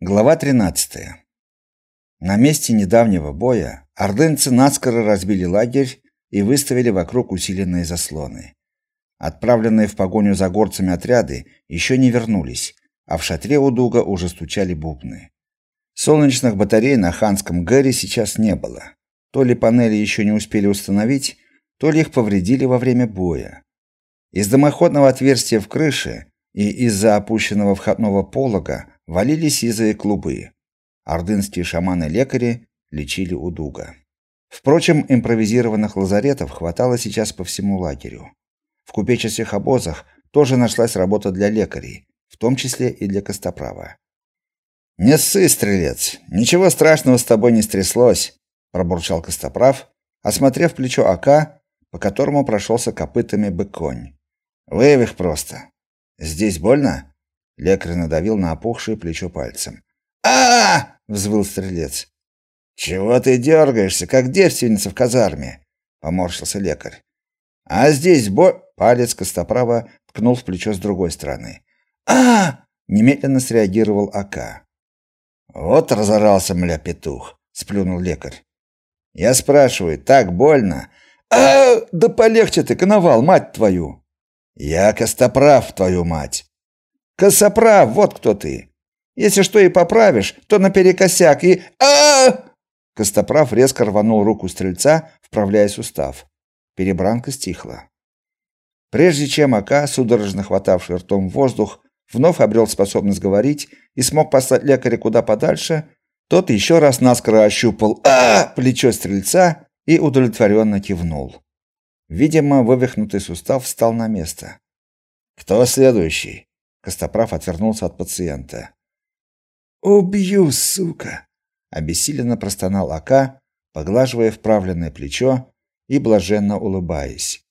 Глава 13. На месте недавнего боя ордынцы наскоро разбили лагерь и выставили вокруг усиленные заслоны. Отправленные в погоню за горцами отряды еще не вернулись, а в шатре у Дуга уже стучали бубны. Солнечных батарей на ханском гэре сейчас не было. То ли панели еще не успели установить, то ли их повредили во время боя. Из дымоходного отверстия в крыше и из-за опущенного входного полога валили сизые клубы. Ордынские шаманы-лекари лечили удуга. Впрочем, импровизированных лазаретов хватало сейчас по всему лагерю. В купеческих обозах тоже нашлась работа для лекарей, в том числе и для костоправа. «Не ссы, стрелец, ничего страшного с тобой не стряслось», — пробурчал костоправ, осмотрев плечо Ака, по которому прошелся копытами бык-конь. «Вывих просто. Здесь больно?» Лекарь надавил на опухшее плечо пальцем. а, взвыл стрелец. «Чего ты дергаешься, как девственница в казарме?» — поморщился лекарь. «А здесь бо...» — палец Костоправа ткнул в плечо с другой стороны. а немедленно среагировал Ака. «Вот разорался, мля, петух!» — сплюнул лекарь. «Я спрашиваю, так больно?» а Да полегче ты, коновал, мать твою!» «Я Костоправ, твою мать!» Косоправ, вот кто ты. Если что и поправишь, то наперекосяк и... а Костоправ резко рванул руку стрельца, вправляя сустав. Перебранка стихла. Прежде чем Ака, судорожно хватавший ртом воздух, вновь обрел способность говорить и смог послать лекаря куда подальше, тот еще раз наскоро ощупал а плечо стрельца и удовлетворенно кивнул. Видимо, вывихнутый сустав встал на место. «Кто следующий?» Костоправ отвернулся от пациента. «Убью, сука!» — обессиленно простонал Ака, поглаживая вправленное плечо и блаженно улыбаясь.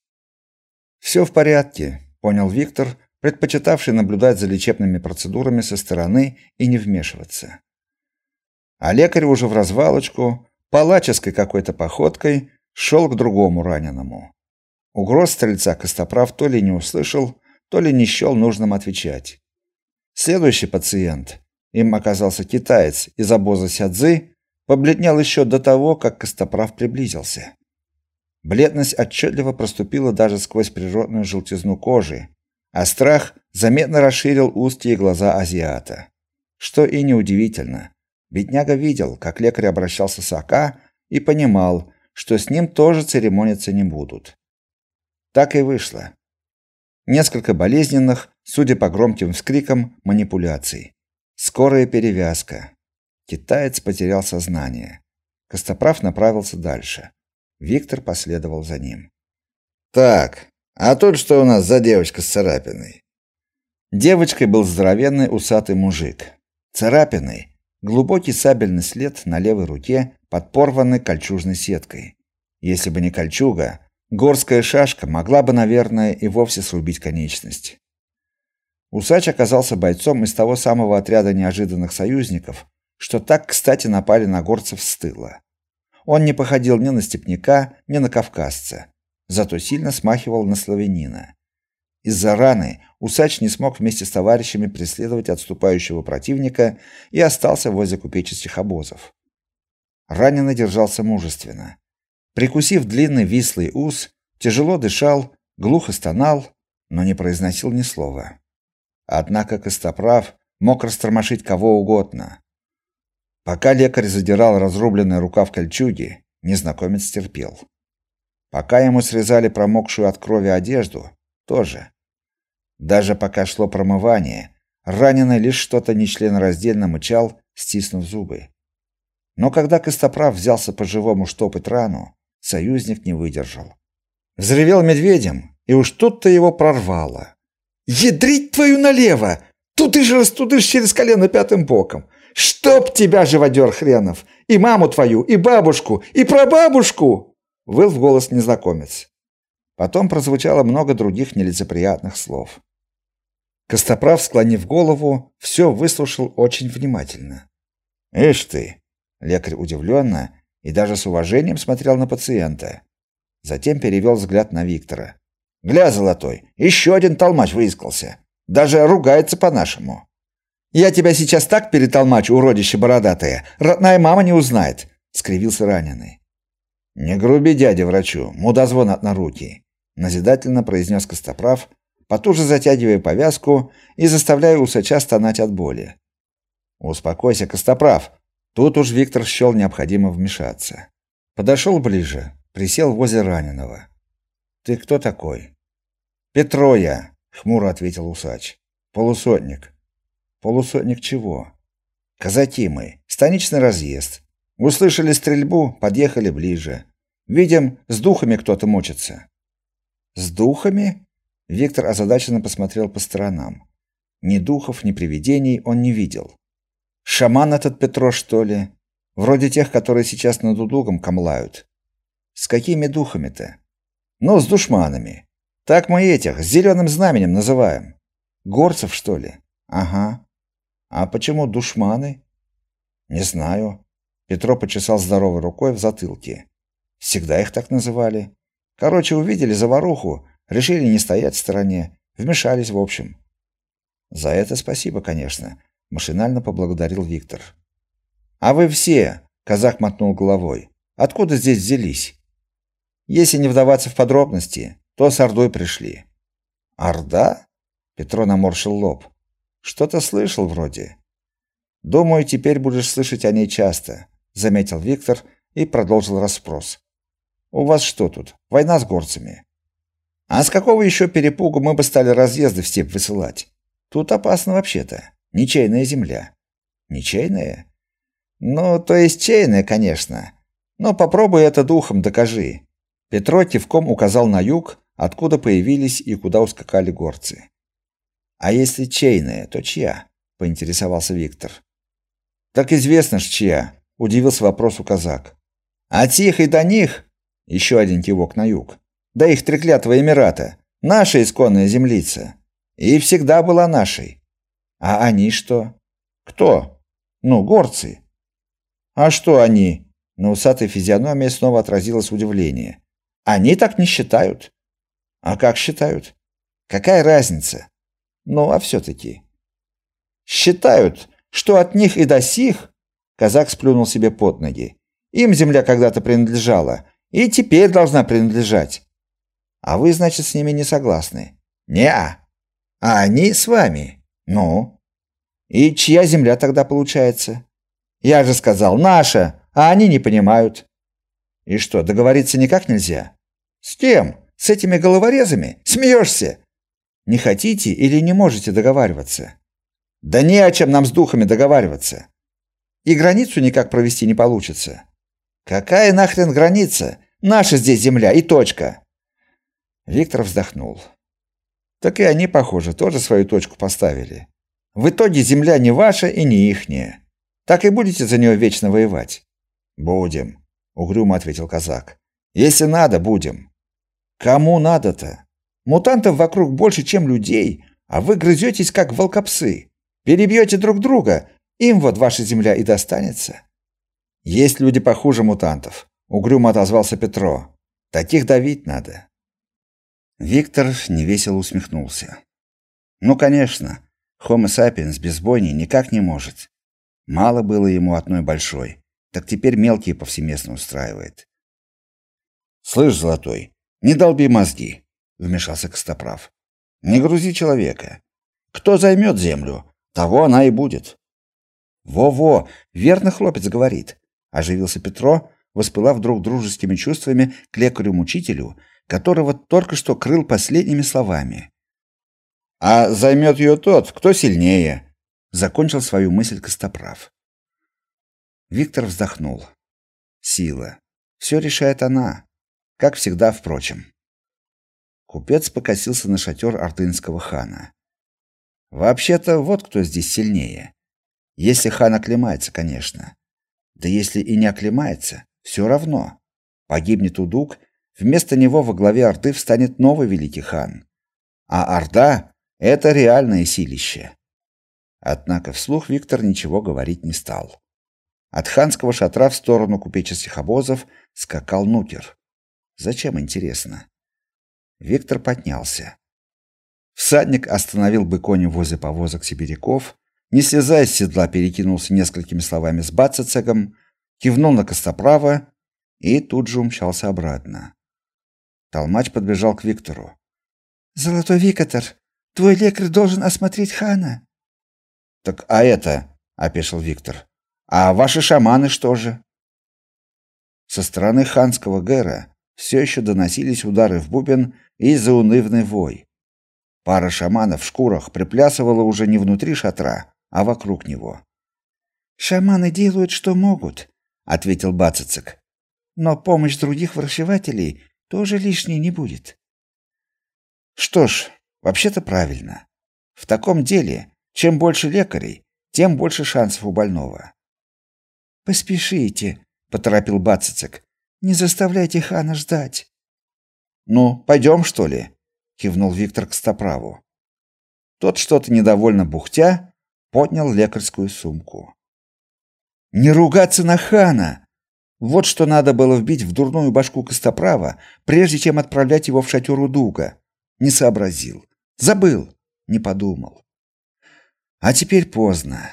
«Все в порядке», — понял Виктор, предпочитавший наблюдать за лечебными процедурами со стороны и не вмешиваться. А лекарь уже в развалочку, палаческой какой-то походкой, шел к другому раненому. Угроз стрельца Костоправ то ли не услышал, то ли не счел нужным отвечать. Следующий пациент, им оказался китаец из обоза Сядзы, побледнел еще до того, как Костоправ приблизился. Бледность отчетливо проступила даже сквозь природную желтизну кожи, а страх заметно расширил узкие глаза азиата. Что и неудивительно. Бедняга видел, как лекарь обращался с Ака и понимал, что с ним тоже церемониться не будут. Так и вышло. Несколько болезненных, судя по громким вскрикам, манипуляций. Скорая перевязка. Китаец потерял сознание. Костоправ направился дальше. Виктор последовал за ним. Так, а тут что у нас за девочка с царапиной? Девочкой был здоровенный усатый мужик. Царапиной глубокий сабельный след на левой руке, подпорванный кольчужной сеткой. Если бы не кольчуга, Горская шашка могла бы, наверное, и вовсе срубить конечность. Усач оказался бойцом из того самого отряда неожиданных союзников, что так, кстати, напали на горцев с тыла. Он не походил ни на степняка, ни на кавказца, зато сильно смахивал на славянина. Из-за раны Усач не смог вместе с товарищами преследовать отступающего противника и остался возле купеческих обозов. Раненый держался мужественно. Прикусив длинный вислый ус, тяжело дышал, глухо стонал, но не произносил ни слова. Однако Костоправ мог растормошить кого угодно. Пока лекарь задирал разрубленный рукав кольчуги, незнакомец терпел. Пока ему срезали промокшую от крови одежду, тоже. Даже пока шло промывание, раненый лишь что-то нечленораздельно мычал, стиснув зубы. Но когда Костоправ взялся по-живому штопать рану, Союзник не выдержал. Взревел медведем, и уж тут-то его прорвало. «Ядрить твою налево! Тут ты же растудышь через колено пятым боком! Чтоб тебя, живодер хренов! И маму твою, и бабушку, и прабабушку!» Выл в голос незнакомец. Потом прозвучало много других нелицеприятных слов. Костоправ, склонив голову, все выслушал очень внимательно. «Ишь ты!» Лекарь удивленно и даже с уважением смотрел на пациента. Затем перевел взгляд на Виктора. «Гля, золотой, еще один толмач выискался. Даже ругается по-нашему». Я тебя сейчас так перетолмачу, уродище бородатое, родная мама не узнает, скривился раненый. Не груби дяде врачу, мудозвон от наруки, назидательно произнес Костоправ, потуже затягивая повязку и заставляя усача стонать от боли. Успокойся, Костоправ. Тут уж Виктор счел необходимо вмешаться. Подошел ближе, присел возле раненого. Ты кто такой? Петро я, хмуро ответил усач. Полусотник. Полусотник чего? Казаки мы, станичный разъезд. Услышали стрельбу, подъехали ближе. Видим, с духами кто-то мучится. С духами? Виктор озадаченно посмотрел по сторонам. Ни духов, ни привидений он не видел. Шаман этот Петро, что ли? Вроде тех, которые сейчас над Удугом камлают. С какими духами-то? Ну, с душманами. Так мы этих с зеленым знаменем называем. Горцев, что ли? Ага. А почему душманы? Не знаю. Петро почесал здоровой рукой в затылке. Всегда их так называли. Короче, увидели заваруху, решили не стоять в стороне, вмешались в общем. За это спасибо, конечно, машинально поблагодарил Виктор. А вы все, казах мотнул головой. Откуда здесь взялись? Если не вдаваться в подробности, то с Ордой пришли. Орда? Петро наморщил лоб. Что-то слышал вроде. Думаю, теперь будешь слышать о ней часто, заметил Виктор и продолжил расспрос. У вас что тут? Война с горцами? А с какого еще перепугу мы бы стали разъезды в степь высылать? Тут опасно вообще-то. Ничейная земля. Ничейная? Ну, то есть чейная, конечно. Но попробуй это духом докажи. Петро кивком указал на юг, откуда появились и куда ускакали горцы. А если чейная, то чья? поинтересовался Виктор. Так известно ж чья, удивился вопросу казак. А тих и до них еще один кивок на юг. Да их треклятого Эмирата, наша исконная землица. И всегда была нашей. А они что? Кто? Ну, горцы. А что они? На усатой физиономии снова отразилось удивление. Они так не считают. А как считают? Какая разница? Ну, а все-таки. Считают, что от них и до сих, казак сплюнул себе под ноги, им земля когда-то принадлежала и теперь должна принадлежать. А вы, значит, с ними не согласны? Не-а. А они с вами? Ну? И чья земля тогда получается? Я же сказал, наша, а они не понимают. И что, договориться никак нельзя? С кем? С этими головорезами? Смеешься? Не хотите или не можете договариваться? Да не о чем нам с духами договариваться. И границу никак провести не получится. Какая нахрен граница? Наша здесь земля и точка. Виктор вздохнул. Так и они, похоже, тоже свою точку поставили. В итоге земля не ваша и не ихняя. Так и будете за нее вечно воевать. Будем, угрюмо ответил казак. Если надо, будем. Кому надо-то? Мутантов вокруг больше, чем людей, а вы грызетесь как волкопсы. Перебьете друг друга, им вот ваша земля и достанется. Есть люди похуже мутантов, угрюмо отозвался Петро. Таких давить надо. Виктор невесело усмехнулся. Ну, конечно, Homo sapiens без бойни никак не может. Мало было ему одной большой, так теперь мелкие повсеместно устраивает. Слышь, Золотой, не долби мозги вмешался Костоправ. Не грузи человека. Кто займет землю, того она и будет. Во-во, верно хлопец говорит, оживился Петро, воспылав вдруг дружескими чувствами к лекарю-мучителю, которого только что крыл последними словами. А займет ее тот, кто сильнее, закончил свою мысль Костоправ. Виктор вздохнул. Сила. Все решает она, как всегда, впрочем. Купец покосился на шатер артынского хана. Вообще-то вот кто здесь сильнее. Если хан оклемается, конечно. Да если и не оклемается, все равно. Погибнет Удук, вместо него во главе Орды встанет новый великий хан. А Орда — это реальное силище. Однако вслух Виктор ничего говорить не стал. От ханского шатра в сторону купеческих обозов скакал Нукер. Зачем, интересно? Виктор поднялся. Всадник остановил бы коня возле повозок сибиряков, не слезая с седла, перекинулся несколькими словами с Бацацегом, кивнул на Костоправа и тут же умчался обратно. Толмач подбежал к Виктору. Золотой Виктор, твой лекарь должен осмотреть хана. Так а это, опешил Виктор. А ваши шаманы что же? Со стороны ханского гэра все еще доносились удары в бубен и заунывный вой. Пара шаманов в шкурах приплясывала уже не внутри шатра, а вокруг него. Шаманы делают, что могут, ответил Бацицик. Но помощь других врачевателей тоже лишней не будет. Что ж, вообще-то правильно. В таком деле, чем больше лекарей, тем больше шансов у больного. Поспешите, поторопил Бацицик. Не заставляйте хана ждать. Ну, пойдем, что ли? кивнул Виктор к Стоправу. Тот что-то недовольно бухтя поднял лекарскую сумку. Не ругаться на хана. Вот что надо было вбить в дурную башку Костоправа, прежде чем отправлять его в шатер у Дуга. Не сообразил. Забыл. Не подумал. А теперь поздно.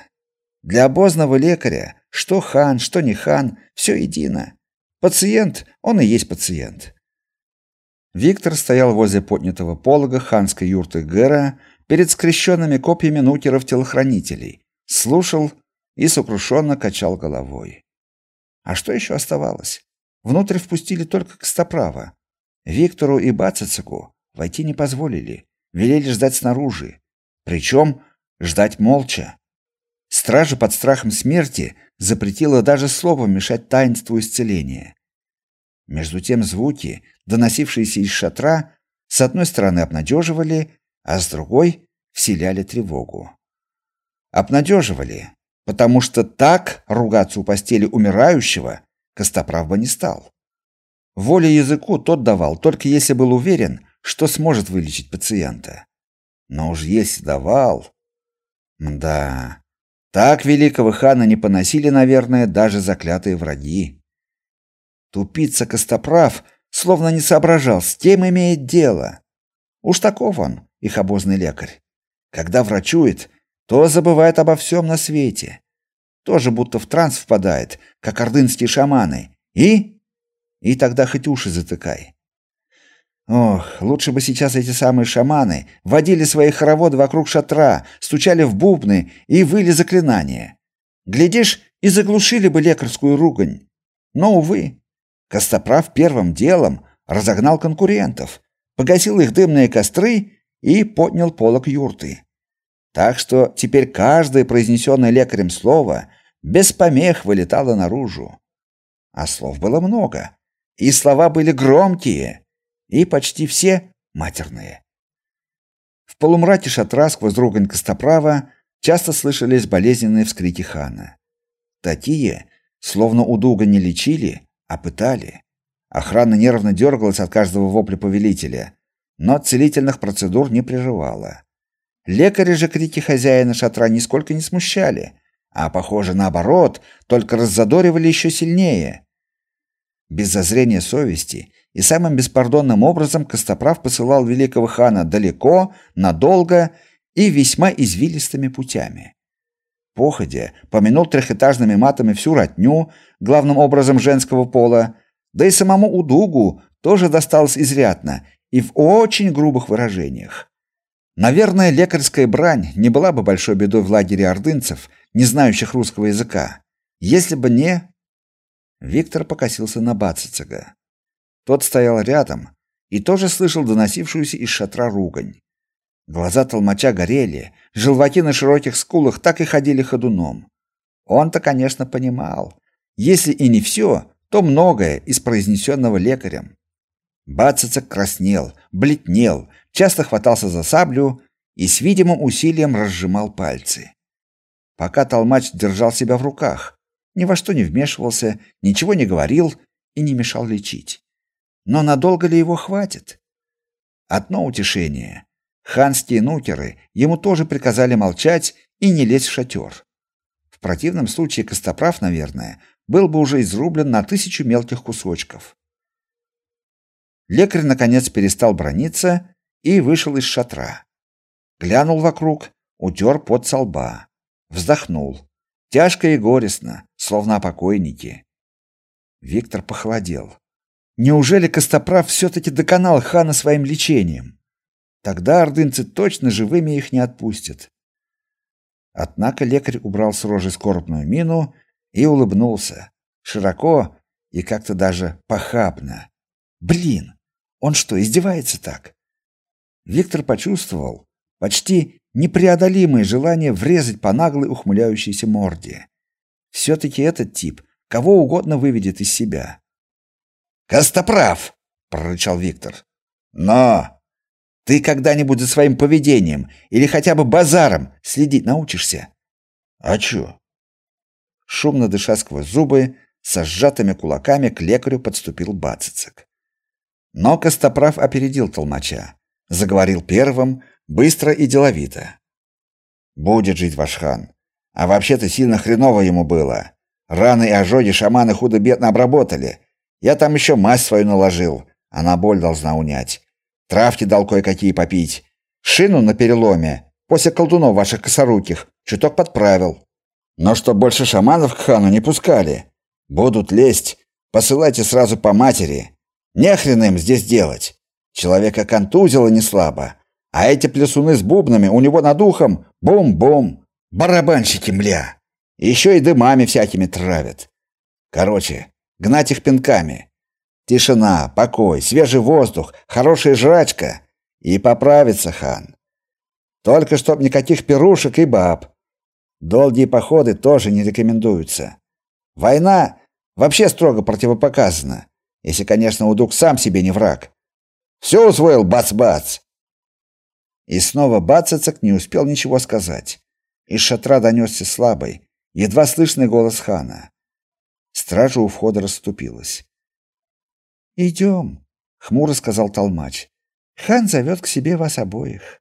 Для обозного лекаря, что хан, что не хан, все едино. Пациент, он и есть пациент. Виктор стоял возле поднятого полога ханской юрты Гэра перед скрещенными копьями нукеров-телохранителей, слушал и сокрушенно качал головой. А что еще оставалось? Внутрь впустили только Костоправа. Виктору и Бацицеку войти не позволили, велели ждать снаружи. Причем ждать молча. Стража под страхом смерти запретила даже словом мешать таинству исцеления. Между тем звуки, доносившиеся из шатра, с одной стороны обнадеживали, а с другой вселяли тревогу. Обнадеживали, потому что так ругаться у постели умирающего Костоправ бы не стал. Воле языку тот давал, только если был уверен, что сможет вылечить пациента. Но уж если давал... Да, так великого хана не поносили, наверное, даже заклятые враги. Тупица Костоправ словно не соображал, с кем имеет дело. Уж таков он, их обозный лекарь. Когда врачует, то забывает обо всем на свете тоже будто в транс впадает, как ордынские шаманы. И и тогда хоть уши затыкай. Ох, лучше бы сейчас эти самые шаманы водили свои хороводы вокруг шатра, стучали в бубны и выли заклинания. Глядишь, и заглушили бы лекарскую ругань. Но увы, Костоправ первым делом разогнал конкурентов, погасил их дымные костры и поднял полог юрты. Так что теперь каждое произнесенное лекарем слово без помех вылетало наружу. А слов было много, и слова были громкие, и почти все матерные. В полумраке шатра сквозь ругань Костоправа часто слышались болезненные вскрики хана. Такие, словно у Дуга не лечили, а пытали. Охрана нервно дергалась от каждого вопля повелителя, но целительных процедур не прерывала. Лекари же крики хозяина шатра нисколько не смущали, а, похоже, наоборот, только раззадоривали еще сильнее. Без зазрения совести и самым беспардонным образом Костоправ посылал великого хана далеко, надолго и весьма извилистыми путями. Походя, помянул трехэтажными матами всю родню, главным образом женского пола, да и самому Удугу тоже досталось изрядно и в очень грубых выражениях. Наверное, лекарская брань не была бы большой бедой в лагере ордынцев, не знающих русского языка, если бы не Виктор покосился на Бацицага. Тот стоял рядом и тоже слышал доносившуюся из шатра ругань. Глаза толмача горели, желваки на широких скулах так и ходили ходуном. Он-то, конечно, понимал, если и не все, то многое из произнесенного лекарем. Бацицак краснел, бледнел, часто хватался за саблю и с видимым усилием разжимал пальцы. Пока толмач держал себя в руках, ни во что не вмешивался, ничего не говорил и не мешал лечить. Но надолго ли его хватит? Одно утешение. Ханские нукеры ему тоже приказали молчать и не лезть в шатер. В противном случае Костоправ, наверное, был бы уже изрублен на тысячу мелких кусочков. Лекарь наконец перестал брониться и вышел из шатра. Глянул вокруг, утер пот со лба. вздохнул. Тяжко и горестно, словно о покойнике. Виктор похолодел. Неужели Костоправ все-таки доконал хана своим лечением? Тогда ордынцы точно живыми их не отпустят. Однако лекарь убрал с рожи скорбную мину и улыбнулся, широко и как-то даже похабно. Блин, он что, издевается так? Виктор почувствовал почти непреодолимое желание врезать по наглой ухмыляющейся морде. все таки этот тип кого угодно выведет из себя. «Костоправ!» — прорычал Виктор. «Но ты когда-нибудь за своим поведением или хотя бы базаром следить научишься?» «А чё?» Шумно дыша сквозь зубы, со сжатыми кулаками к лекарю подступил Бацицек. Но Костоправ опередил толмача, заговорил первым, быстро и деловито. «Будет жить ваш хан. А вообще-то сильно хреново ему было. Раны и ожоги шаманы худо-бедно обработали. Я там еще мазь свою наложил. Она боль должна унять. Травки дал кое-какие попить. Шину на переломе, после колдунов ваших косоруких, чуток подправил. Но что больше шаманов к хану не пускали. Будут лезть, посылайте сразу по матери. Не хрен им здесь делать. Человека контузило не слабо. А эти плясуны с бубнами у него над ухом бум-бум. Барабанщики, мля. Еще и дымами всякими травят. Короче, гнать их пинками. Тишина, покой, свежий воздух, хорошая жрачка. И поправится хан. Только чтоб никаких пирушек и баб. Долгие походы тоже не рекомендуются. Война вообще строго противопоказана, если, конечно, Удук сам себе не враг. Все усвоил бац-бац. И снова Бацацак не успел ничего сказать. Из шатра донесся слабый, едва слышный голос хана. Стража у входа расступилась. «Идем», — хмуро сказал толмач. «Хан зовет к себе вас обоих».